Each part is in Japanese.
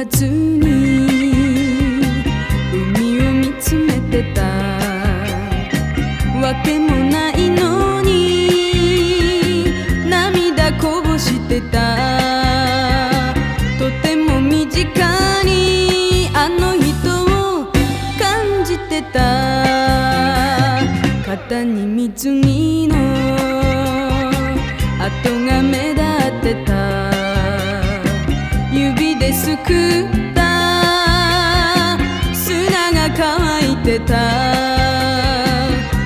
わずに海を見つめてた。わけもないのに涙こぼしてた。とても身近にあの人を感じてた。肩に水着のですくった。砂が乾いてた。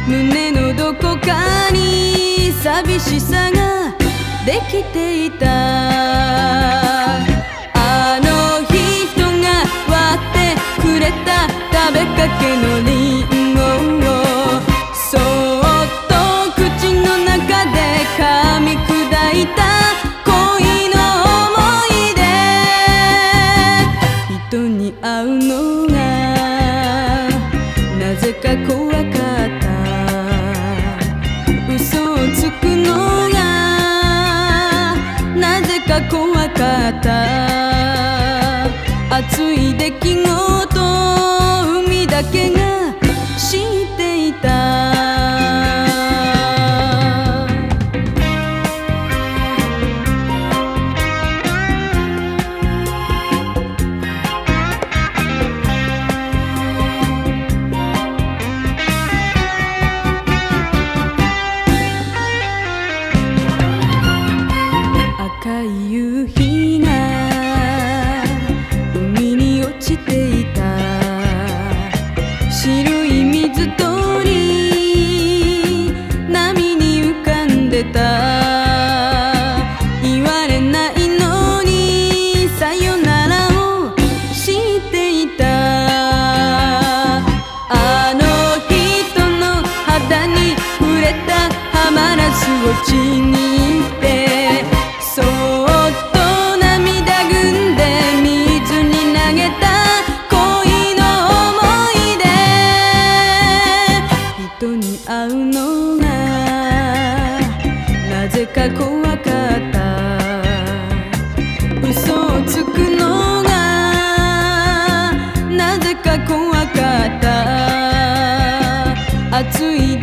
胸のどこかに寂しさができていた。あの人が割ってくれた食べかけのリン会うのがなぜか怖かった。嘘をつくのがなぜか怖かった。熱い出来事海だけが夕日が海に落ちていた。白い水鳥波に浮かんでた。言われないのにさよならをしていた。あの人の肌に触れたハマラスをちに。会うのがなぜか怖かった。嘘をつくのがなぜか怖かった。熱い